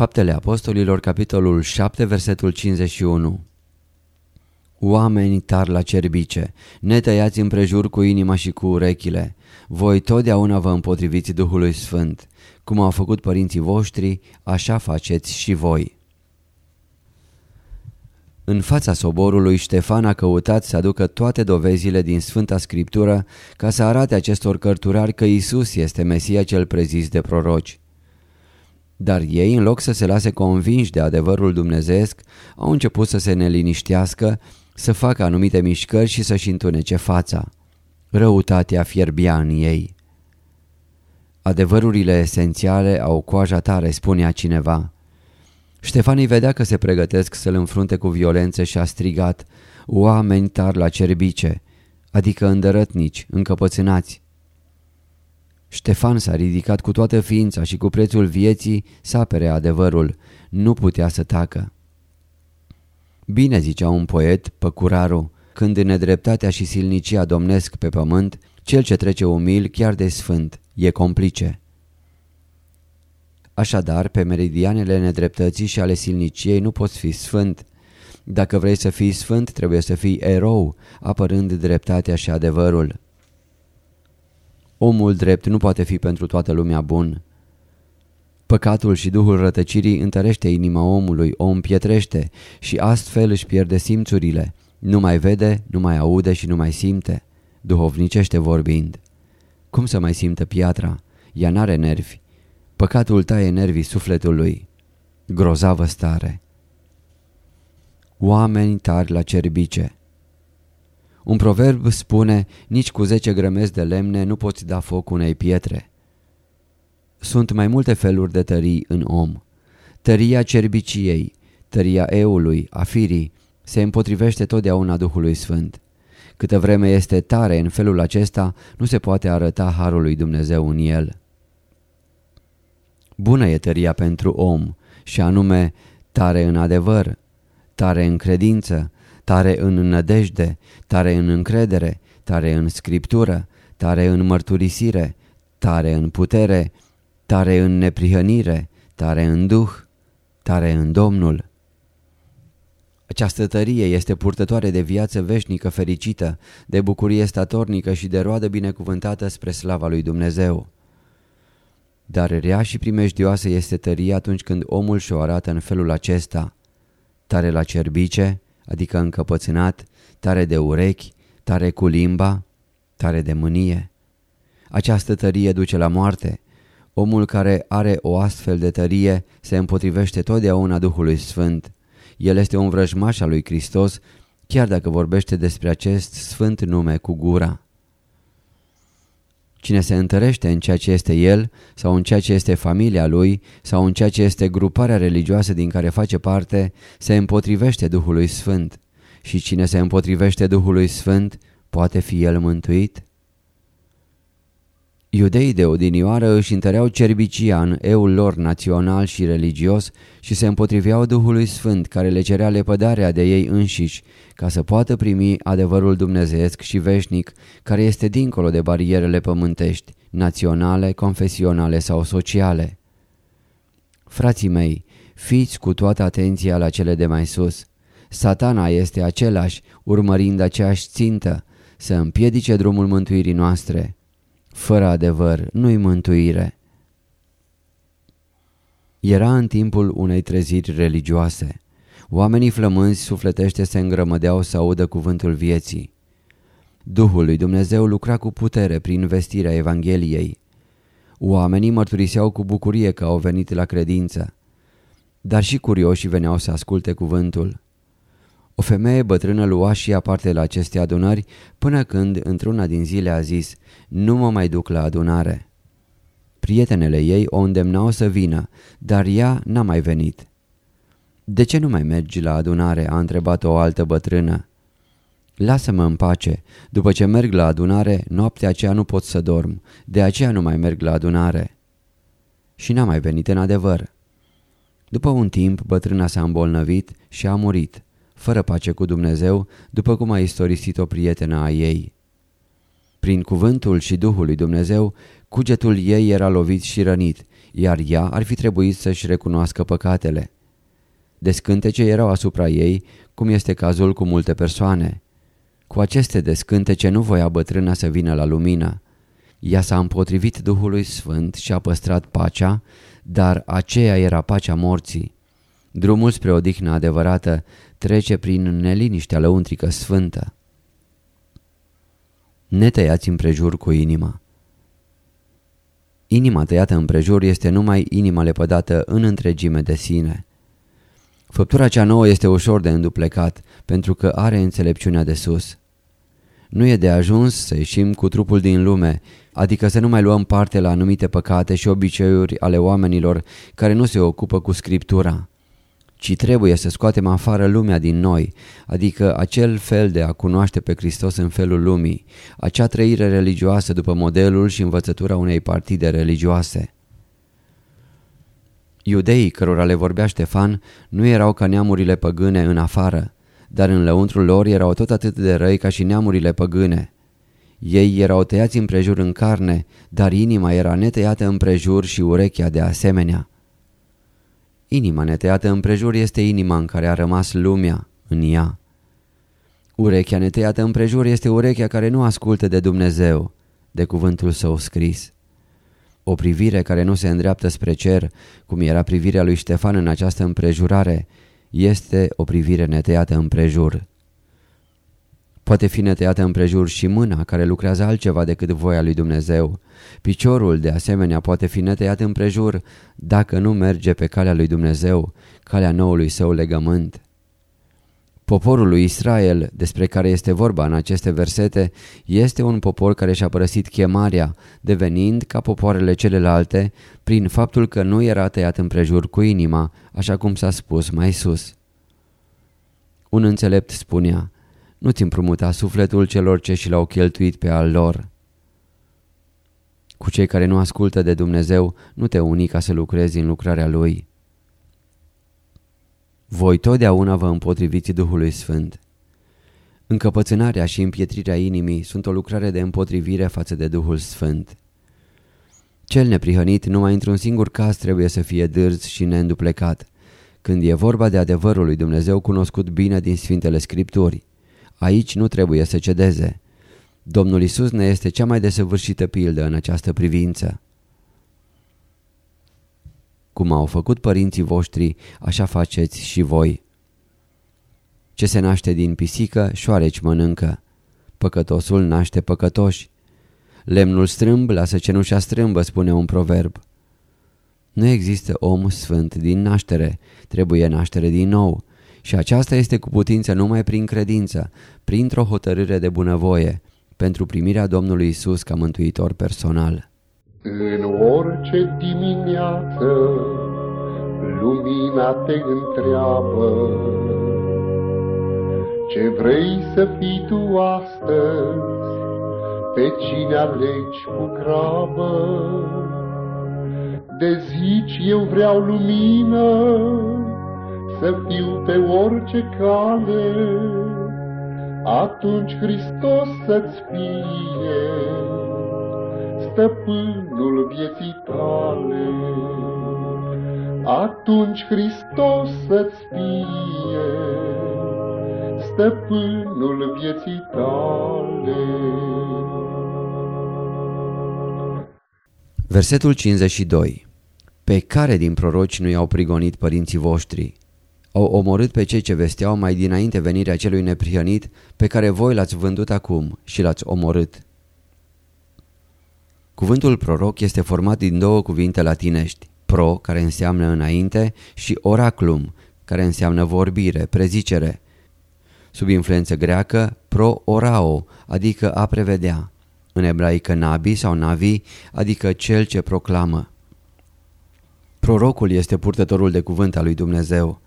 Faptele Apostolilor, capitolul 7, versetul 51 Oameni tari la cerbice, netăiați împrejur cu inima și cu urechile, voi totdeauna vă împotriviți Duhului Sfânt, cum au făcut părinții voștri, așa faceți și voi. În fața soborului, Ștefan a căutat să aducă toate dovezile din Sfânta Scriptură ca să arate acestor cărturari că Isus este Mesia cel prezis de proroci. Dar ei, în loc să se lase convinși de adevărul dumnezeesc, au început să se neliniștească, să facă anumite mișcări și să-și întunece fața. Răutatea fierbia în ei. Adevărurile esențiale au coaja tare, spunea cineva. Ștefanii vedea că se pregătesc să-l înfrunte cu violență și a strigat Oameni tari la cerbice, adică îndărătnici, încăpățânați. Ștefan s-a ridicat cu toată ființa și cu prețul vieții să apere adevărul, nu putea să tacă. Bine zicea un poet, Păcuraru, când în nedreptatea și silnicia domnesc pe pământ, cel ce trece umil chiar de sfânt e complice. Așadar, pe meridianele nedreptății și ale silniciei nu poți fi sfânt. Dacă vrei să fii sfânt, trebuie să fii erou, apărând dreptatea și adevărul. Omul drept nu poate fi pentru toată lumea bun. Păcatul și duhul rătăcirii întărește inima omului, o împietrește și astfel își pierde simțurile. Nu mai vede, nu mai aude și nu mai simte, duhovnicește vorbind. Cum să mai simtă piatra? Ea n-are nervi. Păcatul taie nervii sufletului. Grozavă stare. Oameni tari la cerbice. Un proverb spune, nici cu zece grămezi de lemne nu poți da foc unei pietre. Sunt mai multe feluri de tării în om. Tăria cerbiciei, tăria eului, a firii, se împotrivește totdeauna Duhului Sfânt. Câtă vreme este tare în felul acesta, nu se poate arăta Harul lui Dumnezeu în el. Bună e tăria pentru om și anume tare în adevăr, tare în credință, tare în nădejde, tare în încredere, tare în scriptură, tare în mărturisire, tare în putere, tare în neprihănire, tare în duh, tare în Domnul. Această tărie este purtătoare de viață veșnică fericită, de bucurie statornică și de roadă binecuvântată spre slava lui Dumnezeu. Dar rea și primejdioasă este tăria atunci când omul și-o arată în felul acesta, tare la cerbice, adică încăpățânat, tare de urechi, tare cu limba, tare de mânie. Această tărie duce la moarte. Omul care are o astfel de tărie se împotrivește totdeauna Duhului Sfânt. El este un vrăjmaș al lui Hristos, chiar dacă vorbește despre acest sfânt nume cu gura. Cine se întărește în ceea ce este el sau în ceea ce este familia lui sau în ceea ce este gruparea religioasă din care face parte, se împotrivește Duhului Sfânt. Și cine se împotrivește Duhului Sfânt, poate fi el mântuit? Iudeii de odinioară își întăreau cerbicia în eul lor național și religios și se împotriveau Duhului Sfânt care le cerea lepădarea de ei înșiși ca să poată primi adevărul dumnezeesc și veșnic care este dincolo de barierele pământești, naționale, confesionale sau sociale. Frații mei, fiți cu toată atenția la cele de mai sus. Satana este același, urmărind aceeași țintă, să împiedice drumul mântuirii noastre – fără adevăr nu-i mântuire. Era în timpul unei treziri religioase. Oamenii flămânzi sufletește se îngrămădeau să audă cuvântul vieții. Duhul lui Dumnezeu lucra cu putere prin vestirea Evangheliei. Oamenii mărturiseau cu bucurie că au venit la credință, dar și curioși veneau să asculte cuvântul. O femeie bătrână lua și ea parte la aceste adunări până când, într-una din zile, a zis, nu mă mai duc la adunare. Prietenele ei o îndemnau să vină, dar ea n-a mai venit. De ce nu mai mergi la adunare?" a întrebat o altă bătrână. Lasă-mă în pace. După ce merg la adunare, noaptea aceea nu pot să dorm. De aceea nu mai merg la adunare." Și n-a mai venit în adevăr. După un timp, bătrâna s-a îmbolnăvit și a murit, fără pace cu Dumnezeu, după cum a istorisit o prietenă a ei. Prin cuvântul și Duhul lui Dumnezeu, cugetul ei era lovit și rănit, iar ea ar fi trebuit să-și recunoască păcatele. Descântece erau asupra ei, cum este cazul cu multe persoane. Cu aceste descântece nu voia bătrâna să vină la lumină. Ea s-a împotrivit Duhului Sfânt și a păstrat pacea, dar aceea era pacea morții. Drumul spre odihnă adevărată trece prin neliniștea lăuntrică sfântă. Netăiați împrejur cu inima. Inima tăiată împrejur este numai inima lepădată în întregime de sine. Făptura cea nouă este ușor de înduplecat, pentru că are înțelepciunea de sus. Nu e de ajuns să ieșim cu trupul din lume, adică să nu mai luăm parte la anumite păcate și obiceiuri ale oamenilor care nu se ocupă cu Scriptura, ci trebuie să scoatem afară lumea din noi, adică acel fel de a cunoaște pe Hristos în felul lumii, acea trăire religioasă după modelul și învățătura unei partide religioase. Iudeii cărora le vorbea Ștefan nu erau ca neamurile păgâne în afară, dar în lăuntrul lor erau tot atât de răi ca și neamurile păgâne. Ei erau tăiați împrejur în carne, dar inima era netăiată împrejur și urechea de asemenea. Inima netăiată împrejur este inima în care a rămas lumea, în ea. Urechea netăiată împrejur este urechea care nu ascultă de Dumnezeu, de cuvântul său scris. O privire care nu se îndreaptă spre cer, cum era privirea lui Ștefan în această împrejurare, este o privire netăiată împrejur. Poate fi netăiată împrejur și mâna care lucrează altceva decât voia lui Dumnezeu. Piciorul de asemenea poate fi netăiat împrejur dacă nu merge pe calea lui Dumnezeu, calea noului său legământ. Poporul lui Israel, despre care este vorba în aceste versete, este un popor care și-a părăsit chemarea, devenind ca popoarele celelalte, prin faptul că nu era tăiat împrejur cu inima, așa cum s-a spus mai sus. Un înțelept spunea, nu-ți împrumuta sufletul celor ce și l-au cheltuit pe al lor. Cu cei care nu ascultă de Dumnezeu, nu te uni ca să lucrezi în lucrarea Lui. Voi totdeauna vă împotriviți Duhului Sfânt. Încăpățânarea și împietrirea inimii sunt o lucrare de împotrivire față de Duhul Sfânt. Cel neprihănit numai într-un singur caz trebuie să fie dârz și neînduplecat, când e vorba de adevărul lui Dumnezeu cunoscut bine din Sfintele Scripturi. Aici nu trebuie să cedeze. Domnul Isus ne este cea mai desăvârșită pildă în această privință. Cum au făcut părinții voștri, așa faceți și voi. Ce se naște din pisică, șoareci mănâncă. Păcătosul naște păcătoși. Lemnul strâmb lasă cenușa strâmbă, spune un proverb. Nu există om sfânt din naștere, trebuie naștere din nou. Și aceasta este cu putință numai prin credință, printr-o hotărâre de bunăvoie, pentru primirea Domnului Isus ca mântuitor personal. În orice dimineață lumina te întreabă Ce vrei să fii tu astăzi, pe cine alegi cu grabă De zici eu vreau lumină, să fiu pe orice cale Atunci Hristos să-ți fie stăpânul vieții tale. Atunci Hristos să-ți fie stăpânul vieții tale. Versetul 52 Pe care din proroci nu i-au prigonit părinții voștri? Au omorât pe cei ce vesteau mai dinainte venirea celui neprihănit pe care voi l-ați vândut acum și l-ați omorât. Cuvântul proroc este format din două cuvinte latinești, pro, care înseamnă înainte, și oraclum, care înseamnă vorbire, prezicere. Sub influență greacă, pro-orao, adică a prevedea. În ebraică nabi sau navi, adică cel ce proclamă. Prorocul este purtătorul de cuvânt al lui Dumnezeu.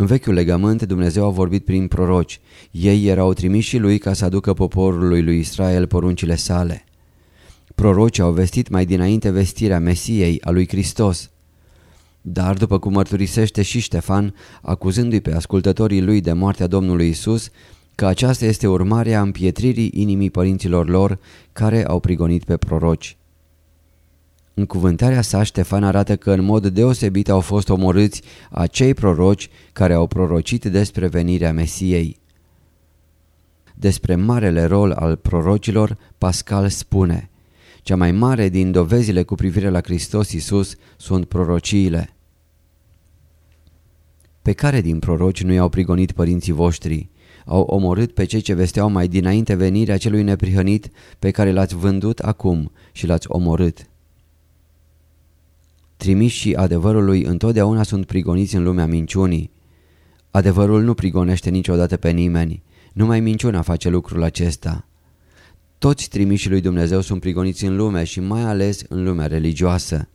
În vechiul legământ Dumnezeu a vorbit prin proroci. Ei erau trimiși lui ca să aducă poporului lui Israel poruncile sale. Prorocii au vestit mai dinainte vestirea Mesiei a lui Hristos. Dar, după cum mărturisește și Ștefan, acuzându-i pe ascultătorii lui de moartea Domnului Isus, că aceasta este urmarea împietririi inimii părinților lor care au prigonit pe proroci. În cuvântarea sa, Ștefan arată că în mod deosebit au fost omorâți acei proroci care au prorocit despre venirea Mesiei. Despre marele rol al prorocilor, Pascal spune Cea mai mare din dovezile cu privire la Hristos Isus sunt prorociile. Pe care din proroci nu i-au prigonit părinții voștri? Au omorât pe cei ce vesteau mai dinainte venirea celui neprihănit pe care l-ați vândut acum și l-ați omorât. Trimișii adevărului întotdeauna sunt prigoniți în lumea minciunii. Adevărul nu prigonește niciodată pe nimeni, numai minciuna face lucrul acesta. Toți trimișii lui Dumnezeu sunt prigoniți în lume și mai ales în lumea religioasă.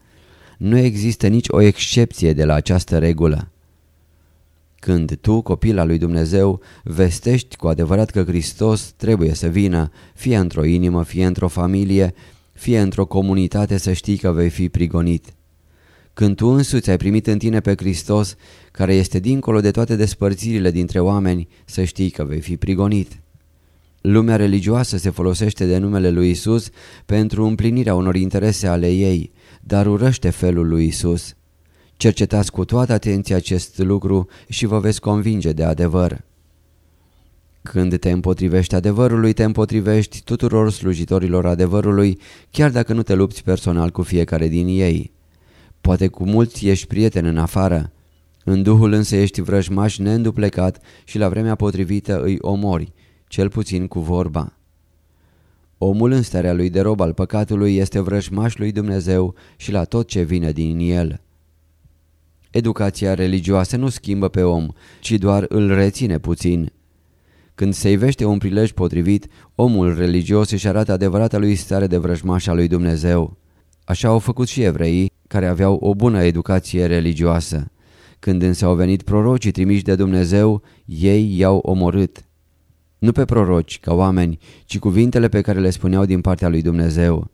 Nu există nici o excepție de la această regulă. Când tu, copil al lui Dumnezeu, vestești cu adevărat că Hristos trebuie să vină, fie într-o inimă, fie într-o familie, fie într-o comunitate să știi că vei fi prigonit. Când tu însuți ai primit în tine pe Hristos, care este dincolo de toate despărțirile dintre oameni, să știi că vei fi prigonit. Lumea religioasă se folosește de numele lui Isus pentru împlinirea unor interese ale ei, dar urăște felul lui Isus. Cercetați cu toată atenția acest lucru și vă veți convinge de adevăr. Când te împotrivești adevărului, te împotrivești tuturor slujitorilor adevărului, chiar dacă nu te lupți personal cu fiecare din ei. Poate cu mulți ești prieten în afară, în Duhul însă ești vrăjmaș neînduplecat și la vremea potrivită îi omori, cel puțin cu vorba. Omul în starea lui de rob al păcatului este vrăjmaș lui Dumnezeu și la tot ce vine din el. Educația religioasă nu schimbă pe om, ci doar îl reține puțin. Când se ivește un prilej potrivit, omul religios își arată adevărata lui stare de vrăjmaș al lui Dumnezeu. Așa au făcut și evreii, care aveau o bună educație religioasă. Când însă au venit prorocii trimiși de Dumnezeu, ei i-au omorât. Nu pe proroci, ca oameni, ci cuvintele pe care le spuneau din partea lui Dumnezeu.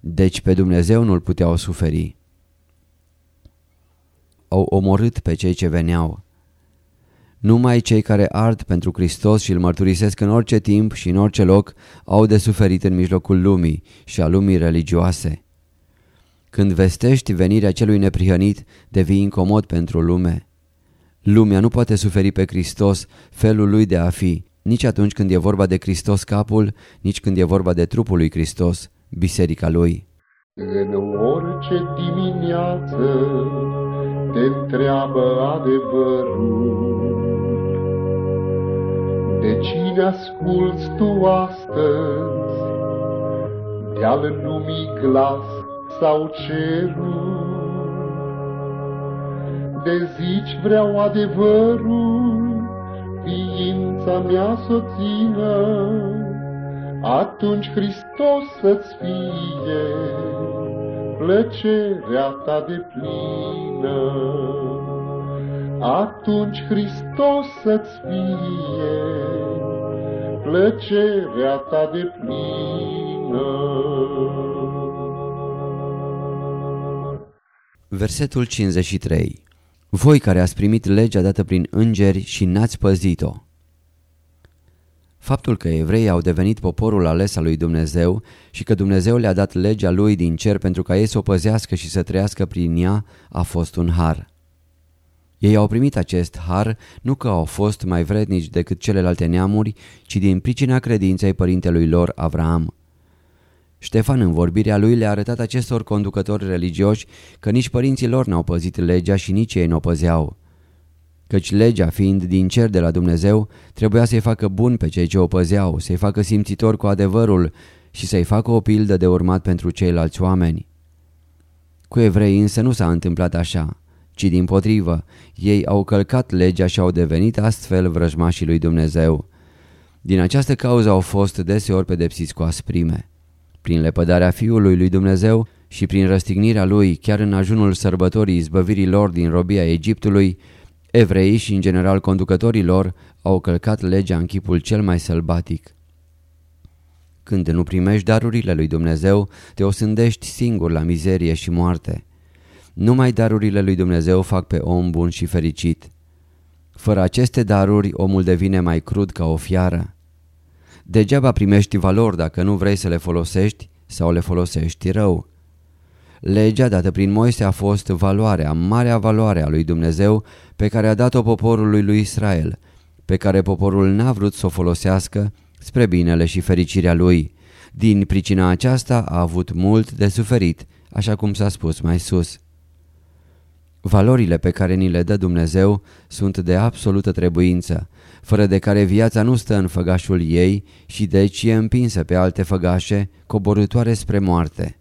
Deci pe Dumnezeu nu-l puteau suferi. Au omorât pe cei ce veneau. Numai cei care ard pentru Hristos și îl mărturisesc în orice timp și în orice loc au de suferit în mijlocul lumii și a lumii religioase. Când vestești venirea celui neprihănit, devii incomod pentru lume. Lumea nu poate suferi pe Hristos felul lui de a fi, nici atunci când e vorba de Hristos capul, nici când e vorba de trupul lui Hristos, biserica lui. În orice dimineață te întreabă adevărul. De cine asculți tu astăzi? De-al lumii glas sau cerul. De zici vreau adevărul, ființa mea să țină, atunci Hristos să-ți fie plăcerea ta de plină. Atunci Hristos să-ți fie plăcerea ta de plină. Versetul 53 Voi care ați primit legea dată prin îngeri și n-ați păzit-o. Faptul că evreii au devenit poporul ales al lui Dumnezeu și că Dumnezeu le-a dat legea lui din cer pentru ca ei să o păzească și să trăiască prin ea a fost un har. Ei au primit acest har nu că au fost mai vrednici decât celelalte neamuri, ci din pricina credinței părintelui lor Avraam. Ștefan în vorbirea lui le-a arătat acestor conducători religioși că nici părinții lor n-au păzit legea și nici ei n-o păzeau. Căci legea, fiind din cer de la Dumnezeu, trebuia să-i facă bun pe cei ce o păzeau, să-i facă simțitor cu adevărul și să-i facă o pildă de urmat pentru ceilalți oameni. Cu evrei însă nu s-a întâmplat așa, ci din potrivă, ei au călcat legea și au devenit astfel vrăjmașii lui Dumnezeu. Din această cauză au fost deseori pedepsiți cu asprime. Prin lepădarea Fiului lui Dumnezeu și prin răstignirea lui, chiar în ajunul sărbătorii izbăvirii lor din robia Egiptului, evreii și în general conducătorii lor au călcat legea în chipul cel mai sălbatic. Când nu primești darurile lui Dumnezeu, te osândești singur la mizerie și moarte. Numai darurile lui Dumnezeu fac pe om bun și fericit. Fără aceste daruri, omul devine mai crud ca o fiară. Degeaba primești valori dacă nu vrei să le folosești sau le folosești rău. Legea dată prin Moise a fost valoarea, marea valoare a lui Dumnezeu pe care a dat-o poporului lui Israel, pe care poporul n-a vrut să o folosească spre binele și fericirea lui. Din pricina aceasta a avut mult de suferit, așa cum s-a spus mai sus. Valorile pe care ni le dă Dumnezeu sunt de absolută trebuință, fără de care viața nu stă în făgașul ei și deci e împinsă pe alte făgașe coborâtoare spre moarte.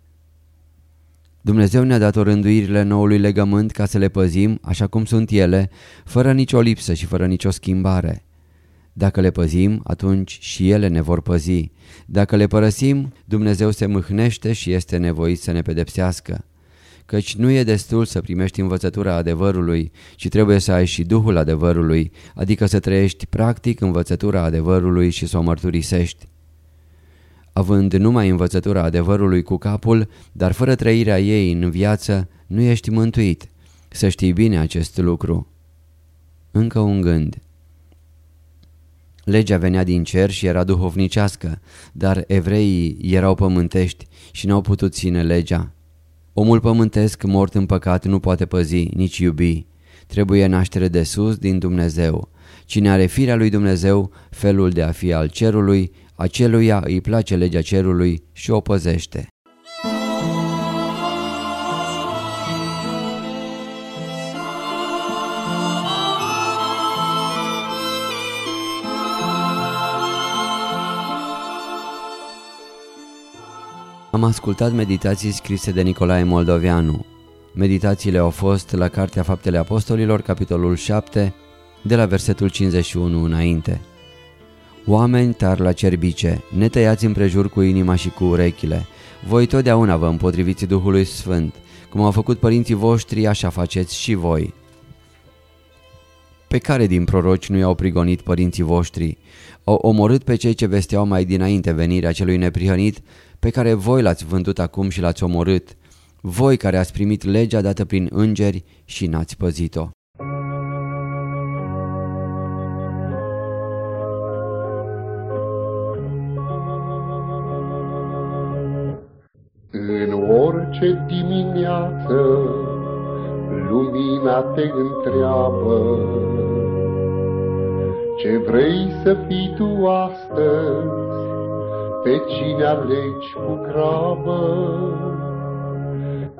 Dumnezeu ne-a dat rânduirile noului legământ ca să le păzim așa cum sunt ele, fără nicio lipsă și fără nicio schimbare. Dacă le păzim, atunci și ele ne vor păzi. Dacă le părăsim, Dumnezeu se mâhnește și este nevoit să ne pedepsească. Căci nu e destul să primești învățătura adevărului, ci trebuie să ai și Duhul adevărului, adică să trăiești practic învățătura adevărului și să o mărturisești. Având numai învățătura adevărului cu capul, dar fără trăirea ei în viață, nu ești mântuit. Să știi bine acest lucru. Încă un gând. Legea venea din cer și era duhovnicească, dar evreii erau pământești și n-au putut ține legea. Omul pământesc mort în păcat nu poate păzi, nici iubi. Trebuie naștere de sus din Dumnezeu. Cine are firea lui Dumnezeu, felul de a fi al cerului, aceluia îi place legea cerului și o păzește. Am ascultat meditații scrise de Nicolae Moldoveanu. Meditațiile au fost la Cartea Faptele Apostolilor, capitolul 7, de la versetul 51 înainte. Oameni tari la cerbice, ne tăiați împrejur cu inima și cu urechile. Voi totdeauna vă împotriviți Duhului Sfânt. Cum au făcut părinții voștri, așa faceți și voi. Pe care din proroci nu i-au prigonit părinții voștri? Au omorât pe cei ce vesteau mai dinainte venirea celui neprihănit, pe care voi l-ați vândut acum și l-ați omorât, voi care ați primit legea dată prin îngeri și n-ați păzit-o. În orice dimineață lumina te întreabă Ce vrei să fii tu astăzi pe cine alegi cu grabă.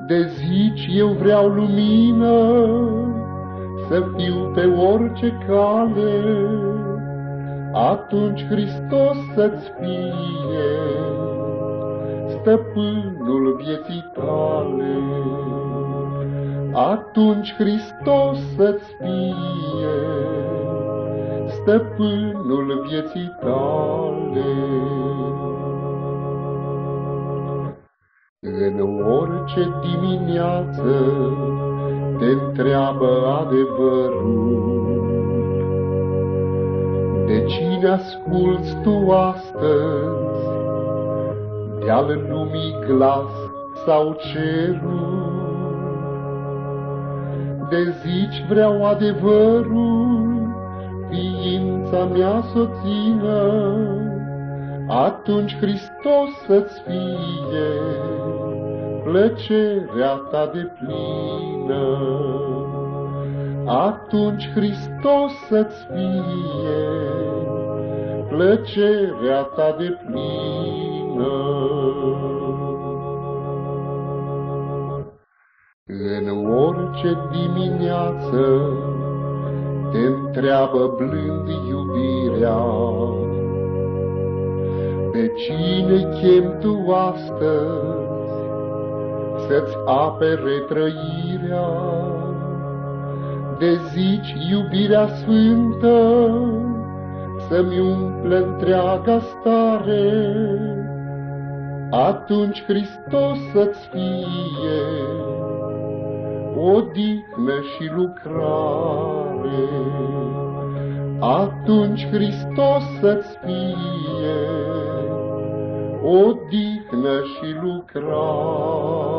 De zici eu vreau lumină, să fiu pe orice cale, atunci Hristos să-ți fie stăpânul vieții tale. Atunci Hristos să-ți fie stăpânul vieții tale. În orice dimineață te întreabă adevărul. De cine asculți tu astăzi? De-al lumii glas sau cerul? De zici vreau adevărul, ființa mea soțină, atunci Hristos să-ți fie plăcerea ta de plină. Atunci Hristos să-ți fie plăcerea ta de plină. plină. În orice dimineață te întreabă blând iubirea, Pe cine chem tu astăzi să-ți apere trăirea? De zici iubirea sfântă să-mi umple întreaga stare, Atunci Hristos să-ți fie odihnă și lucrare. Atunci Hristos să-ți fie odihnă și lucrare.